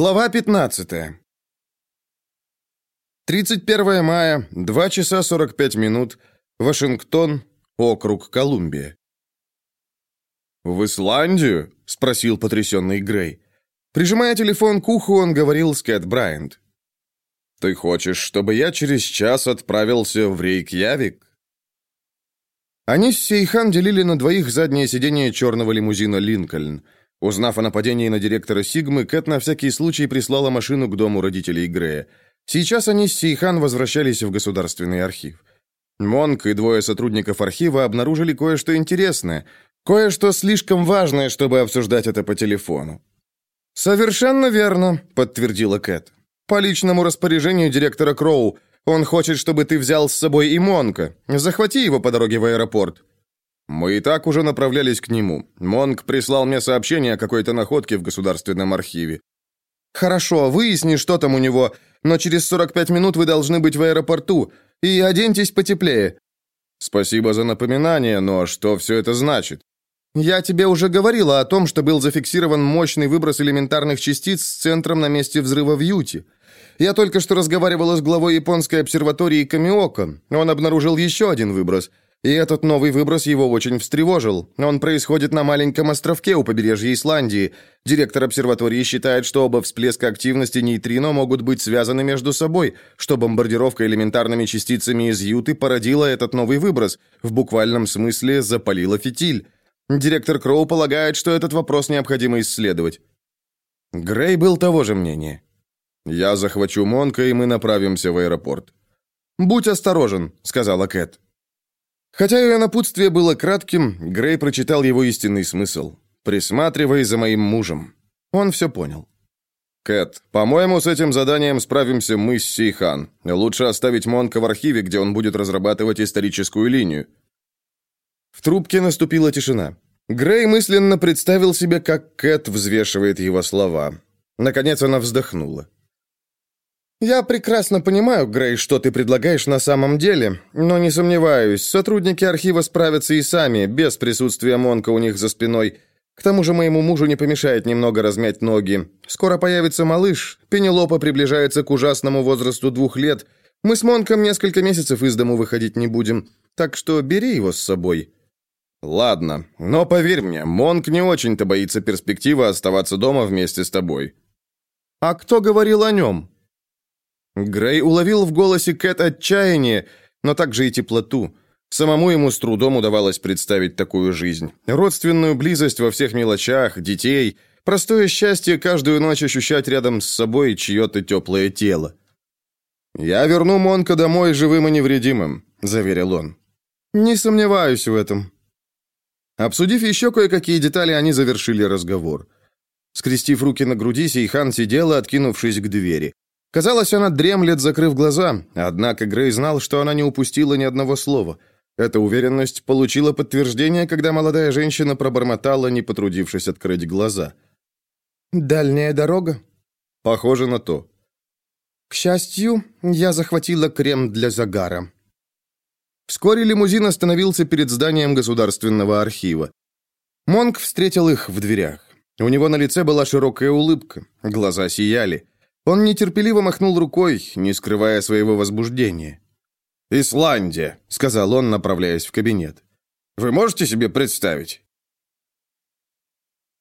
Глава 15. 31 мая, 2 часа 45 минут, Вашингтон, округ Колумбия. «В Исландию?» — спросил потрясенный Грей. Прижимая телефон к уху, он говорил с Кэт Брайант. «Ты хочешь, чтобы я через час отправился в Рейкьявик?» Они с Сейхан делили на двоих заднее сиденье черного лимузина «Линкольн». Узнав о нападении на директора Сигмы, Кэт на всякий случай прислала машину к дому родителей Грея. Сейчас они с Сейхан возвращались в государственный архив. Монк и двое сотрудников архива обнаружили кое-что интересное, кое-что слишком важное, чтобы обсуждать это по телефону. «Совершенно верно», — подтвердила Кэт. «По личному распоряжению директора Кроу. Он хочет, чтобы ты взял с собой и Монка. Захвати его по дороге в аэропорт». Мы и так уже направлялись к нему. Монг прислал мне сообщение о какой-то находке в государственном архиве. Хорошо, выясни, что там у него, но через 45 минут вы должны быть в аэропорту. И оденьтесь потеплее. Спасибо за напоминание, но что все это значит? Я тебе уже говорила о том, что был зафиксирован мощный выброс элементарных частиц с центром на месте взрыва в Юте. Я только что разговаривала с главой японской обсерватории Камиоко. Он обнаружил еще один выброс – и этот новый выброс его очень встревожил. Он происходит на маленьком островке у побережья Исландии. Директор обсерватории считает, что оба всплеска активности нейтрино могут быть связаны между собой, что бомбардировка элементарными частицами из Юты породила этот новый выброс, в буквальном смысле запалила фитиль. Директор Кроу полагает, что этот вопрос необходимо исследовать. Грей был того же мнения. «Я захвачу Монка, и мы направимся в аэропорт». «Будь осторожен», — сказала Кэт. Хотя ее напутствие было кратким, Грей прочитал его истинный смысл. «Присматривай за моим мужем». Он все понял. «Кэт, по-моему, с этим заданием справимся мы с Сейхан. Лучше оставить Монка в архиве, где он будет разрабатывать историческую линию». В трубке наступила тишина. Грей мысленно представил себе, как Кэт взвешивает его слова. Наконец она вздохнула. «Я прекрасно понимаю, Грей, что ты предлагаешь на самом деле, но не сомневаюсь, сотрудники архива справятся и сами, без присутствия Монка у них за спиной. К тому же моему мужу не помешает немного размять ноги. Скоро появится малыш, Пенелопа приближается к ужасному возрасту двух лет. Мы с Монком несколько месяцев из дому выходить не будем, так что бери его с собой». «Ладно, но поверь мне, Монк не очень-то боится перспективы оставаться дома вместе с тобой». «А кто говорил о нем?» Грей уловил в голосе Кэт отчаяние, но также и теплоту. Самому ему с трудом удавалось представить такую жизнь. Родственную близость во всех мелочах, детей, простое счастье каждую ночь ощущать рядом с собой чье-то теплое тело. «Я верну Монка домой живым и невредимым», — заверил он. «Не сомневаюсь в этом». Обсудив еще кое-какие детали, они завершили разговор. Скрестив руки на груди, Сейхан сидела, откинувшись к двери. Казалось, она дремлет, закрыв глаза, однако Грей знал, что она не упустила ни одного слова. Эта уверенность получила подтверждение, когда молодая женщина пробормотала, не потрудившись открыть глаза. «Дальняя дорога?» «Похоже на то». «К счастью, я захватила крем для загара». Вскоре лимузин остановился перед зданием Государственного архива. Монк встретил их в дверях. У него на лице была широкая улыбка, глаза сияли. Он нетерпеливо махнул рукой, не скрывая своего возбуждения. «Исландия», — сказал он, направляясь в кабинет. «Вы можете себе представить?»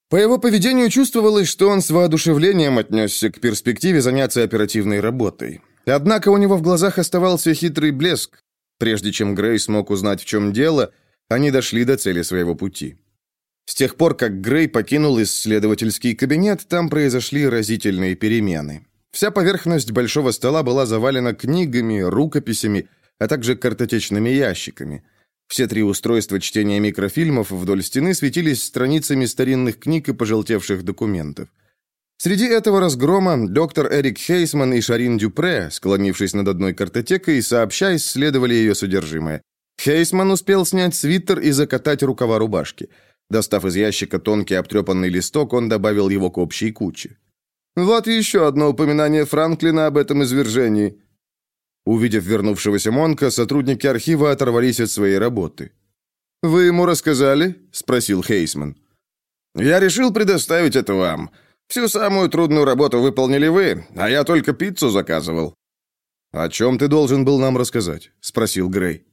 По его поведению чувствовалось, что он с воодушевлением отнесся к перспективе заняться оперативной работой. Однако у него в глазах оставался хитрый блеск. Прежде чем Грей смог узнать, в чем дело, они дошли до цели своего пути. С тех пор, как Грей покинул исследовательский кабинет, там произошли разительные перемены. Вся поверхность большого стола была завалена книгами, рукописями, а также картотечными ящиками. Все три устройства чтения микрофильмов вдоль стены светились страницами старинных книг и пожелтевших документов. Среди этого разгрома доктор Эрик Хейсман и Шарин Дюпре, склонившись над одной картотекой, сообща исследовали ее содержимое. Хейсман успел снять свитер и закатать рукава рубашки. Достав из ящика тонкий обтрепанный листок, он добавил его к общей куче. Вот еще одно упоминание Франклина об этом извержении. Увидев вернувшегося Монка, сотрудники архива оторвались от своей работы. «Вы ему рассказали?» – спросил Хейсман. «Я решил предоставить это вам. Всю самую трудную работу выполнили вы, а я только пиццу заказывал». «О чем ты должен был нам рассказать?» — спросил Грей.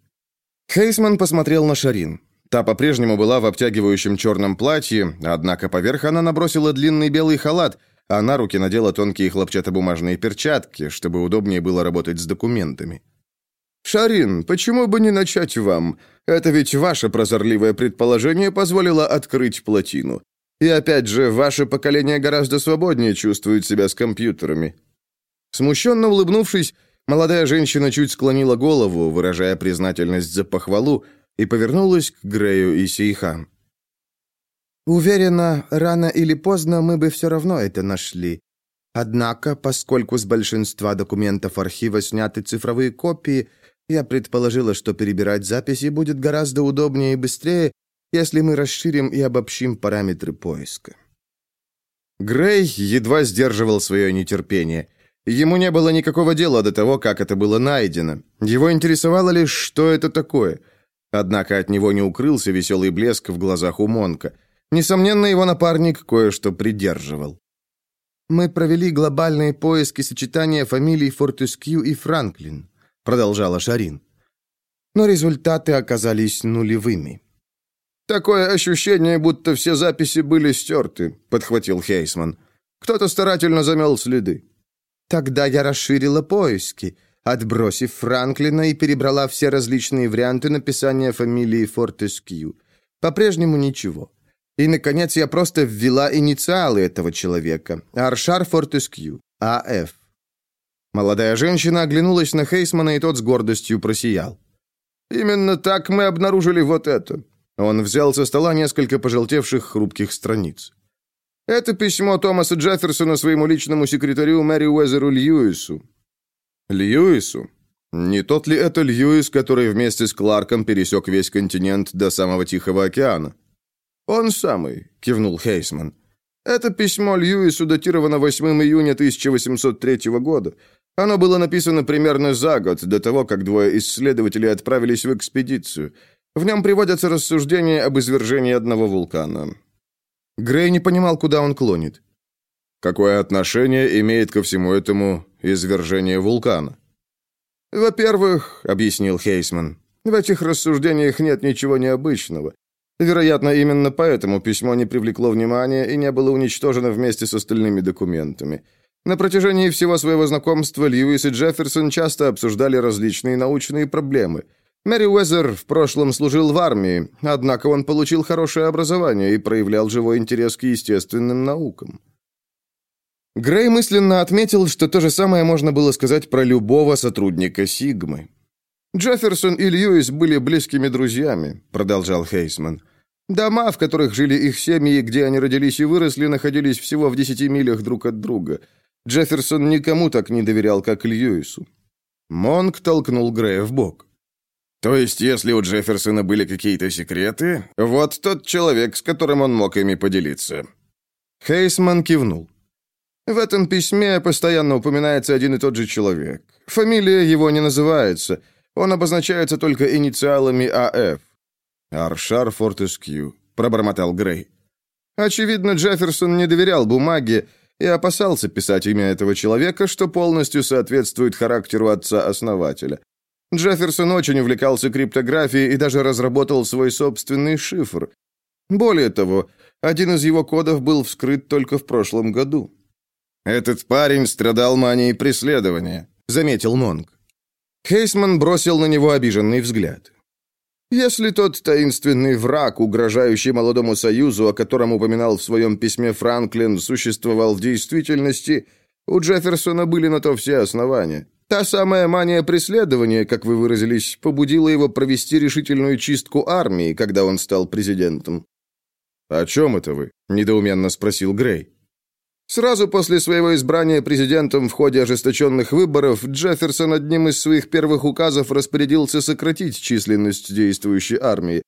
Хейсман посмотрел на Шарин. Та по-прежнему была в обтягивающем черном платье, однако поверх она набросила длинный белый халат, а на руки надела тонкие хлопчатобумажные перчатки, чтобы удобнее было работать с документами. «Шарин, почему бы не начать вам? Это ведь ваше прозорливое предположение позволило открыть плотину. И опять же, ваше поколение гораздо свободнее чувствует себя с компьютерами». Смущенно улыбнувшись, молодая женщина чуть склонила голову, выражая признательность за похвалу, и повернулась к Грею и Сейхан. «Уверена, рано или поздно мы бы все равно это нашли. Однако, поскольку с большинства документов архива сняты цифровые копии, я предположила, что перебирать записи будет гораздо удобнее и быстрее, если мы расширим и обобщим параметры поиска. Грей едва сдерживал свое нетерпение. Ему не было никакого дела до того, как это было найдено. Его интересовало лишь, что это такое. Однако от него не укрылся веселый блеск в глазах у Монка. Несомненно, его напарник кое-что придерживал. «Мы провели глобальные поиски сочетания фамилий Фортескью и Франклин продолжала Шарин. Но результаты оказались нулевыми. Такое ощущение, будто все записи были стерты», — подхватил Хейсман. «Кто-то старательно замел следы». «Тогда я расширила поиски, отбросив Франклина и перебрала все различные варианты написания фамилии Фортескью. По-прежнему ничего. И, наконец, я просто ввела инициалы этого человека. Аршар Фортескью, А.Ф. Молодая женщина оглянулась на Хейсмана, и тот с гордостью просиял. «Именно так мы обнаружили вот это». Он взял со стола несколько пожелтевших хрупких страниц. «Это письмо Томаса Джефферсона своему личному секретарю Мэри Уэзеру Льюису». «Льюису? Не тот ли это Льюис, который вместе с Кларком пересек весь континент до самого Тихого океана?» «Он самый», — кивнул Хейсман. «Это письмо Льюису датировано 8 июня 1803 года. Оно было написано примерно за год до того, как двое исследователей отправились в экспедицию. В нем приводятся рассуждения об извержении одного вулкана. Грей не понимал, куда он клонит. Какое отношение имеет ко всему этому извержение вулкана? «Во-первых, — объяснил Хейсман, — в этих рассуждениях нет ничего необычного. Вероятно, именно поэтому письмо не привлекло внимания и не было уничтожено вместе с остальными документами. На протяжении всего своего знакомства Льюис и Джефферсон часто обсуждали различные научные проблемы. Мэри Уэзер в прошлом служил в армии, однако он получил хорошее образование и проявлял живой интерес к естественным наукам. Грей мысленно отметил, что то же самое можно было сказать про любого сотрудника Сигмы. «Джефферсон и Льюис были близкими друзьями», — продолжал Хейсман. «Дома, в которых жили их семьи, где они родились и выросли, находились всего в десяти милях друг от друга. Джефферсон никому так не доверял, как Льюису. Монк толкнул Грея в бок. То есть, если у Джефферсона были какие-то секреты, вот тот человек, с которым он мог ими поделиться. Хейсман кивнул. В этом письме постоянно упоминается один и тот же человек. Фамилия его не называется. Он обозначается только инициалами АФ. Аршар Фортескью, пробормотал Грей. Очевидно, Джефферсон не доверял бумаге, и опасался писать имя этого человека, что полностью соответствует характеру отца-основателя. Джефферсон очень увлекался криптографией и даже разработал свой собственный шифр. Более того, один из его кодов был вскрыт только в прошлом году. «Этот парень страдал манией преследования», — заметил Монг. Хейсман бросил на него обиженный взгляд. Если тот таинственный враг, угрожающий молодому союзу, о котором упоминал в своем письме Франклин, существовал в действительности, у Джефферсона были на то все основания. Та самая мания преследования, как вы выразились, побудила его провести решительную чистку армии, когда он стал президентом. «О чем это вы?» – недоуменно спросил Грей. Сразу после своего избрания президентом в ходе ожесточенных выборов Джефферсон одним из своих первых указов распорядился сократить численность действующей армии.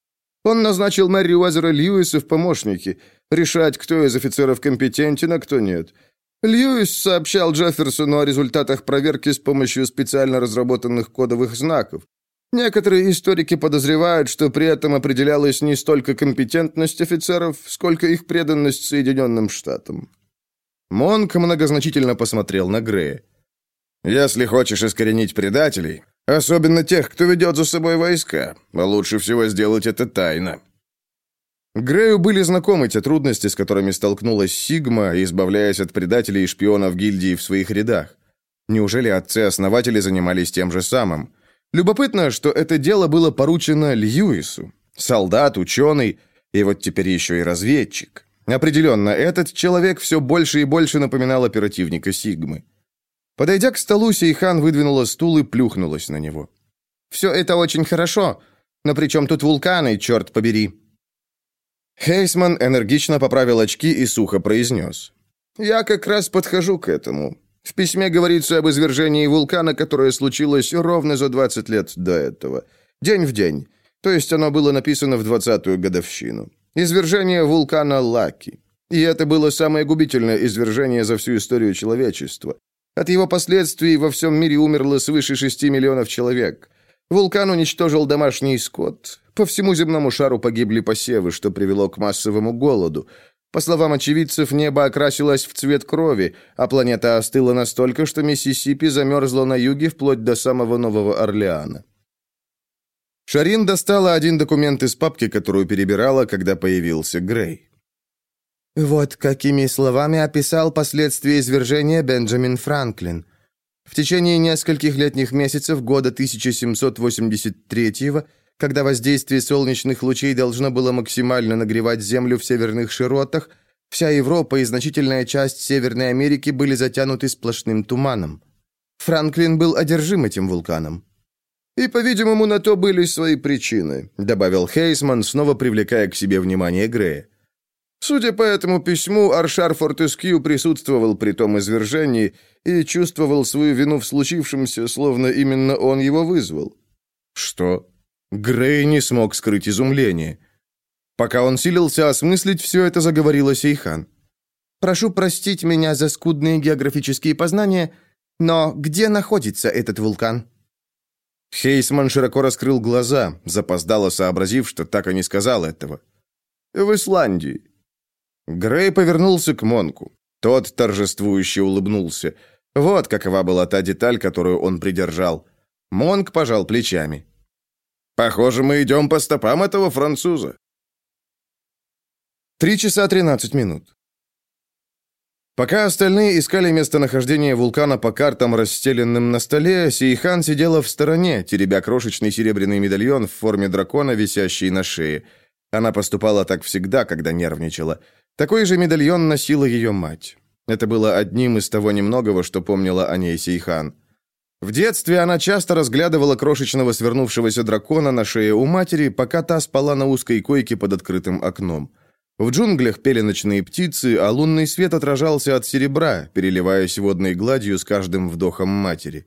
Он назначил Мэри Уэзера Льюиса в помощники, решать, кто из офицеров компетентен, а кто нет. Льюис сообщал Джефферсону о результатах проверки с помощью специально разработанных кодовых знаков. Некоторые историки подозревают, что при этом определялась не столько компетентность офицеров, сколько их преданность Соединенным Штатам. Монк многозначительно посмотрел на Грея. «Если хочешь искоренить предателей, особенно тех, кто ведет за собой войска, лучше всего сделать это тайно». Грею были знакомы те трудности, с которыми столкнулась Сигма, избавляясь от предателей и шпионов гильдии в своих рядах. Неужели отцы-основатели занимались тем же самым? Любопытно, что это дело было поручено Льюису. Солдат, ученый и вот теперь еще и разведчик. Определенно, этот человек все больше и больше напоминал оперативника Сигмы. Подойдя к столу, Сейхан выдвинула стул и плюхнулась на него. «Все это очень хорошо, но при чем тут вулканы, черт побери?» Хейсман энергично поправил очки и сухо произнес. «Я как раз подхожу к этому. В письме говорится об извержении вулкана, которое случилось ровно за 20 лет до этого. День в день. То есть оно было написано в 20-ю годовщину. Извержение вулкана Лаки. И это было самое губительное извержение за всю историю человечества. От его последствий во всем мире умерло свыше 6 миллионов человек. Вулкан уничтожил домашний скот. По всему земному шару погибли посевы, что привело к массовому голоду. По словам очевидцев, небо окрасилось в цвет крови, а планета остыла настолько, что Миссисипи замерзла на юге вплоть до самого Нового Орлеана. Шарин достала один документ из папки, которую перебирала, когда появился Грей. Вот какими словами описал последствия извержения Бенджамин Франклин. В течение нескольких летних месяцев года 1783 когда воздействие солнечных лучей должно было максимально нагревать Землю в северных широтах, вся Европа и значительная часть Северной Америки были затянуты сплошным туманом. Франклин был одержим этим вулканом. «И, по-видимому, на то были свои причины», добавил Хейсман, снова привлекая к себе внимание Грея. Судя по этому письму, Аршар Фортескью присутствовал при том извержении и чувствовал свою вину в случившемся, словно именно он его вызвал. «Что?» Грей не смог скрыть изумление. Пока он силился осмыслить все это, заговорила Сейхан. «Прошу простить меня за скудные географические познания, но где находится этот вулкан?» Хейсман широко раскрыл глаза, запоздало сообразив, что так и не сказал этого. «В Исландии». Грей повернулся к Монку. Тот торжествующе улыбнулся. Вот какова была та деталь, которую он придержал. Монк пожал плечами. Похоже, мы идем по стопам этого француза. Три часа тринадцать минут. Пока остальные искали местонахождение вулкана по картам, расстеленным на столе, Сейхан сидела в стороне, теребя крошечный серебряный медальон в форме дракона, висящий на шее. Она поступала так всегда, когда нервничала. Такой же медальон носила ее мать. Это было одним из того немногого, что помнила о ней Сейхан. В детстве она часто разглядывала крошечного свернувшегося дракона на шее у матери, пока та спала на узкой койке под открытым окном. В джунглях пели ночные птицы, а лунный свет отражался от серебра, переливаясь водной гладью с каждым вдохом матери.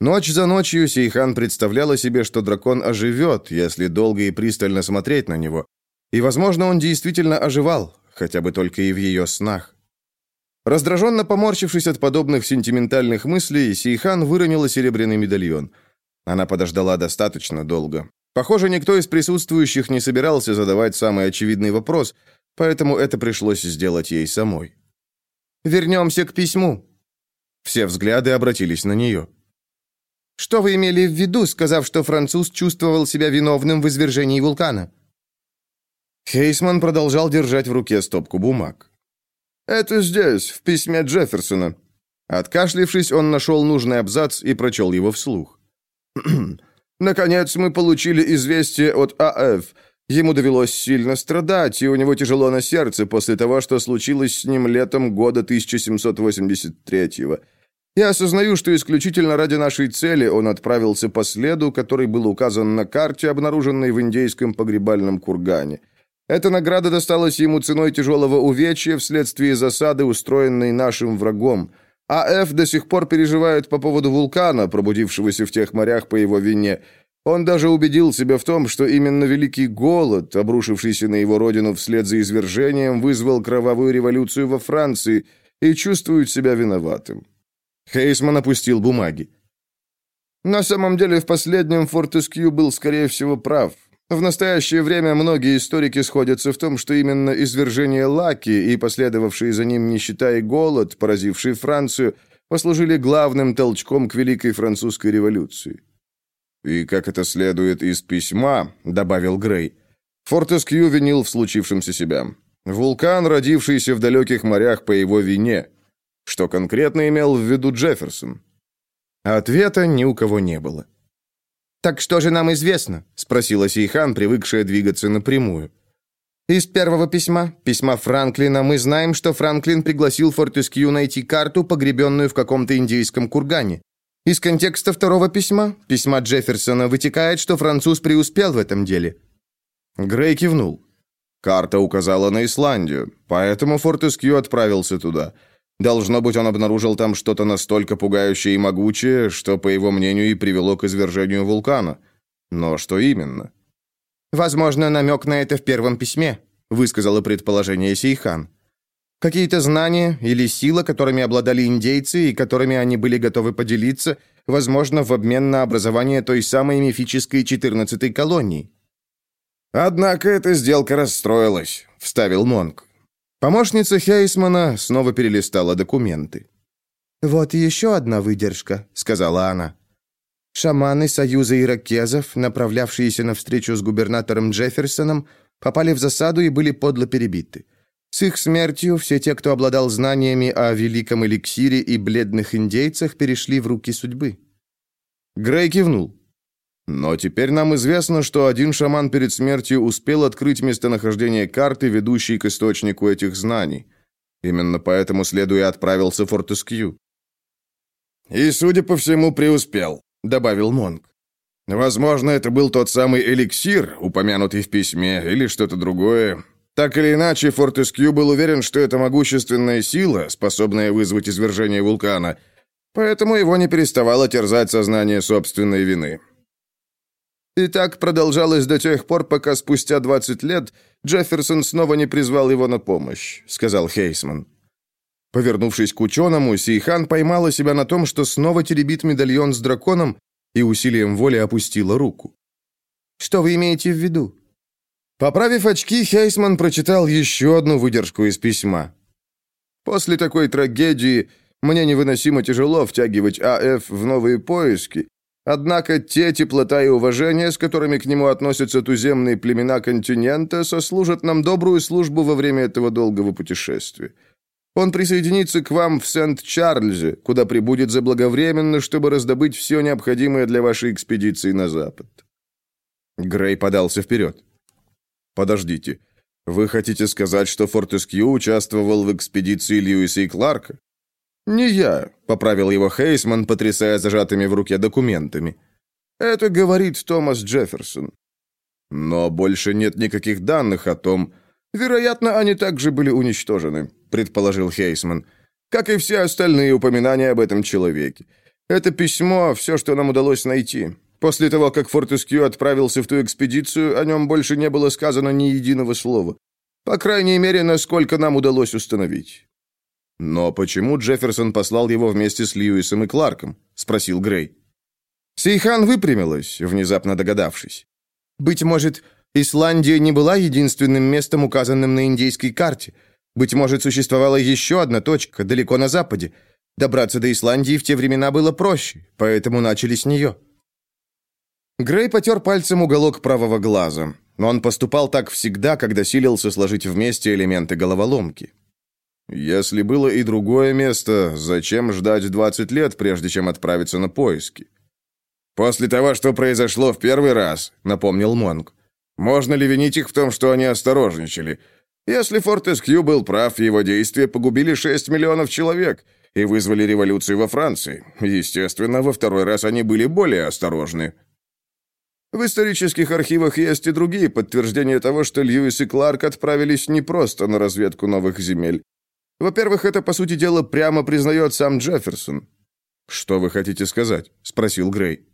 Ночь за ночью Сейхан представляла себе, что дракон оживет, если долго и пристально смотреть на него. И, возможно, он действительно оживал, хотя бы только и в ее снах. Раздраженно поморщившись от подобных сентиментальных мыслей, Сейхан выронила серебряный медальон. Она подождала достаточно долго. Похоже, никто из присутствующих не собирался задавать самый очевидный вопрос, поэтому это пришлось сделать ей самой. «Вернемся к письму». Все взгляды обратились на нее. «Что вы имели в виду, сказав, что француз чувствовал себя виновным в извержении вулкана?» Хейсман продолжал держать в руке стопку бумаг. «Это здесь, в письме Джефферсона». Откашлившись, он нашел нужный абзац и прочел его вслух. «Наконец мы получили известие от АФ. Ему довелось сильно страдать, и у него тяжело на сердце после того, что случилось с ним летом года 1783-го. Я осознаю, что исключительно ради нашей цели он отправился по следу, который был указан на карте, обнаруженной в индейском погребальном кургане. Эта награда досталась ему ценой тяжелого увечья вследствие засады, устроенной нашим врагом. АФ до сих пор переживает по поводу вулкана, пробудившегося в тех морях по его вине. Он даже убедил себя в том, что именно великий голод, обрушившийся на его родину вслед за извержением, вызвал кровавую революцию во Франции и чувствует себя виноватым. Хейсман опустил бумаги. На самом деле, в последнем Фортескью был, скорее всего, прав. В настоящее время многие историки сходятся в том, что именно извержение Лаки и последовавшие за ним нищета и голод, поразивший Францию, послужили главным толчком к Великой Французской революции. «И как это следует из письма», — добавил Грей, Фортескью винил в случившемся себя. Вулкан, родившийся в далеких морях по его вине. Что конкретно имел в виду Джефферсон? Ответа ни у кого не было. «Так что же нам известно?» — спросила Сейхан, привыкшая двигаться напрямую. «Из первого письма, письма Франклина, мы знаем, что Франклин пригласил Фортескью найти карту, погребенную в каком-то индейском кургане. Из контекста второго письма, письма Джефферсона, вытекает, что француз преуспел в этом деле». Грей кивнул. Карта указала на Исландию, поэтому Фортескью отправился туда — Должно быть, он обнаружил там что-то настолько пугающее и могучее, что, по его мнению, и привело к извержению вулкана. Но что именно? «Возможно, намек на это в первом письме», — высказала предположение Сейхан. «Какие-то знания или сила, которыми обладали индейцы и которыми они были готовы поделиться, возможно, в обмен на образование той самой мифической 14-й колонии». «Однако эта сделка расстроилась», — вставил Монк. Помощница Хейсмана снова перелистала документы. «Вот еще одна выдержка», — сказала она. Шаманы Союза иракезов, направлявшиеся на встречу с губернатором Джефферсоном, попали в засаду и были подло перебиты. С их смертью все те, кто обладал знаниями о великом эликсире и бледных индейцах, перешли в руки судьбы. Грей кивнул. Но теперь нам известно, что один шаман перед смертью успел открыть местонахождение карты, ведущей к источнику этих знаний. Именно поэтому следуя отправился в Фортескью. «И, судя по всему, преуспел», — добавил Монг. «Возможно, это был тот самый эликсир, упомянутый в письме, или что-то другое. Так или иначе, Фортескью был уверен, что это могущественная сила, способная вызвать извержение вулкана, поэтому его не переставало терзать сознание собственной вины. И так продолжалось до тех пор, пока спустя 20 лет Джефферсон снова не призвал его на помощь», — сказал Хейсман. Повернувшись к ученому, Сейхан поймала себя на том, что снова теребит медальон с драконом и усилием воли опустила руку. «Что вы имеете в виду?» Поправив очки, Хейсман прочитал еще одну выдержку из письма. «После такой трагедии мне невыносимо тяжело втягивать АФ в новые поиски, Однако те теплота и уважение, с которыми к нему относятся туземные племена континента, сослужат нам добрую службу во время этого долгого путешествия. Он присоединится к вам в Сент-Чарльзе, куда прибудет заблаговременно, чтобы раздобыть все необходимое для вашей экспедиции на запад». Грей подался вперед. «Подождите, вы хотите сказать, что Фортескью участвовал в экспедиции Льюиса и Кларка?» «Не я», — поправил его Хейсман, потрясая зажатыми в руке документами. «Это говорит Томас Джефферсон». «Но больше нет никаких данных о том...» «Вероятно, они также были уничтожены», — предположил Хейсман. «Как и все остальные упоминания об этом человеке. Это письмо — все, что нам удалось найти. После того, как Фортескью отправился в ту экспедицию, о нем больше не было сказано ни единого слова. По крайней мере, насколько нам удалось установить. «Но почему Джефферсон послал его вместе с Льюисом и Кларком?» — спросил Грей. Сейхан выпрямилась, внезапно догадавшись. «Быть может, Исландия не была единственным местом, указанным на индейской карте. Быть может, существовала еще одна точка, далеко на западе. Добраться до Исландии в те времена было проще, поэтому начали с нее». Грей потер пальцем уголок правого глаза. Он поступал так всегда, когда силился сложить вместе элементы головоломки. Если было и другое место, зачем ждать 20 лет, прежде чем отправиться на поиски? После того, что произошло в первый раз, напомнил Монг. Можно ли винить их в том, что они осторожничали? Если Фортескью был прав, его действия погубили 6 миллионов человек и вызвали революцию во Франции. Естественно, во второй раз они были более осторожны. В исторических архивах есть и другие подтверждения того, что Льюис и Кларк отправились не просто на разведку новых земель. Во-первых, это, по сути дела, прямо признает сам Джефферсон. «Что вы хотите сказать?» – спросил Грей.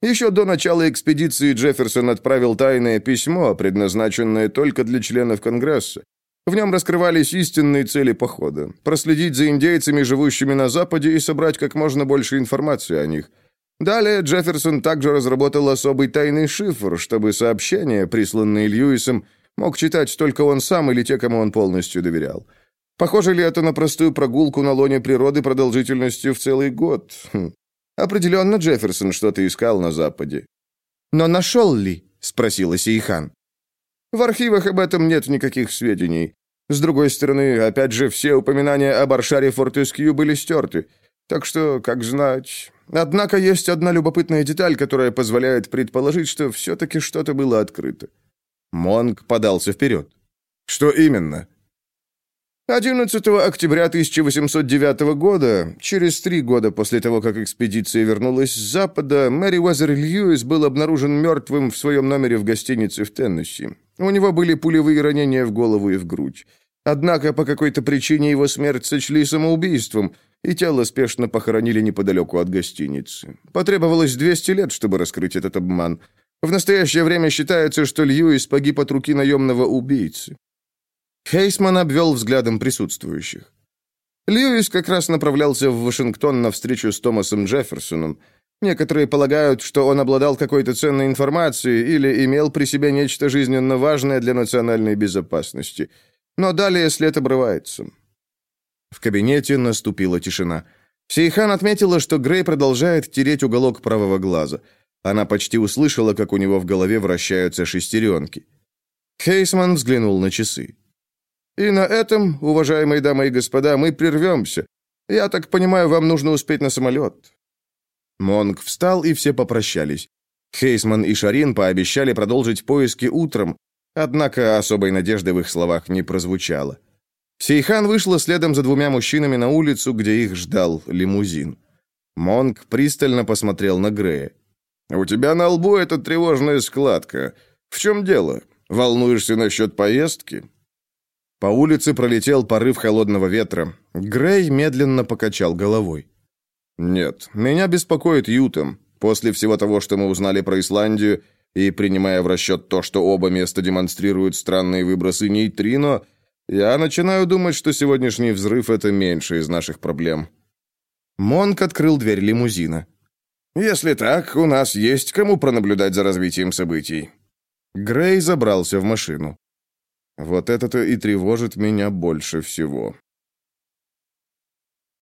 Еще до начала экспедиции Джефферсон отправил тайное письмо, предназначенное только для членов Конгресса. В нем раскрывались истинные цели похода – проследить за индейцами, живущими на Западе, и собрать как можно больше информации о них. Далее Джефферсон также разработал особый тайный шифр, чтобы сообщения, присланные Льюисом, мог читать только он сам или те, кому он полностью доверял. Похоже ли это на простую прогулку на лоне природы продолжительностью в целый год? Хм. Определенно Джефферсон что-то искал на Западе. «Но нашел ли?» — спросила Сейхан. «В архивах об этом нет никаких сведений. С другой стороны, опять же, все упоминания об Аршаре Фортескью были стерты. Так что, как знать... Однако есть одна любопытная деталь, которая позволяет предположить, что все-таки что-то было открыто». Монг подался вперед. «Что именно?» 11 октября 1809 года, через три года после того, как экспедиция вернулась с запада, Мэри Уэзер Льюис был обнаружен мертвым в своем номере в гостинице в Теннесси. У него были пулевые ранения в голову и в грудь. Однако по какой-то причине его смерть сочли самоубийством, и тело спешно похоронили неподалеку от гостиницы. Потребовалось 200 лет, чтобы раскрыть этот обман. В настоящее время считается, что Льюис погиб от руки наемного убийцы. Хейсман обвел взглядом присутствующих. Льюис как раз направлялся в Вашингтон на встречу с Томасом Джефферсоном. Некоторые полагают, что он обладал какой-то ценной информацией или имел при себе нечто жизненно важное для национальной безопасности. Но далее след обрывается. В кабинете наступила тишина. Сейхан отметила, что Грей продолжает тереть уголок правого глаза. Она почти услышала, как у него в голове вращаются шестеренки. Хейсман взглянул на часы. И на этом, уважаемые дамы и господа, мы прервемся. Я так понимаю, вам нужно успеть на самолет». Монг встал, и все попрощались. Хейсман и Шарин пообещали продолжить поиски утром, однако особой надежды в их словах не прозвучало. Сейхан вышла следом за двумя мужчинами на улицу, где их ждал лимузин. Монг пристально посмотрел на Грея. «У тебя на лбу эта тревожная складка. В чем дело? Волнуешься насчет поездки?» По улице пролетел порыв холодного ветра. Грей медленно покачал головой. «Нет, меня беспокоит Ютом. После всего того, что мы узнали про Исландию, и принимая в расчет то, что оба места демонстрируют странные выбросы нейтрино, я начинаю думать, что сегодняшний взрыв — это меньше из наших проблем». Монк открыл дверь лимузина. «Если так, у нас есть кому пронаблюдать за развитием событий». Грей забрался в машину. Вот это-то и тревожит меня больше всего.